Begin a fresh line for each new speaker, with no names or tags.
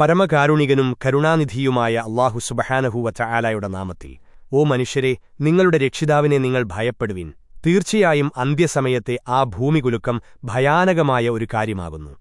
പരമകാരുണികനും കരുണാനിധിയുമായ അള്ളാഹു സുബഹാനഹൂവറ്റ ആലായുടെ നാമത്തിൽ ഓ മനുഷ്യരെ നിങ്ങളുടെ രക്ഷിതാവിനെ നിങ്ങൾ ഭയപ്പെടുവിൻ. തീർച്ചയായും അന്ത്യസമയത്തെ ആ ഭൂമികുലുക്കം ഭയാനകമായ ഒരു കാര്യമാകുന്നു.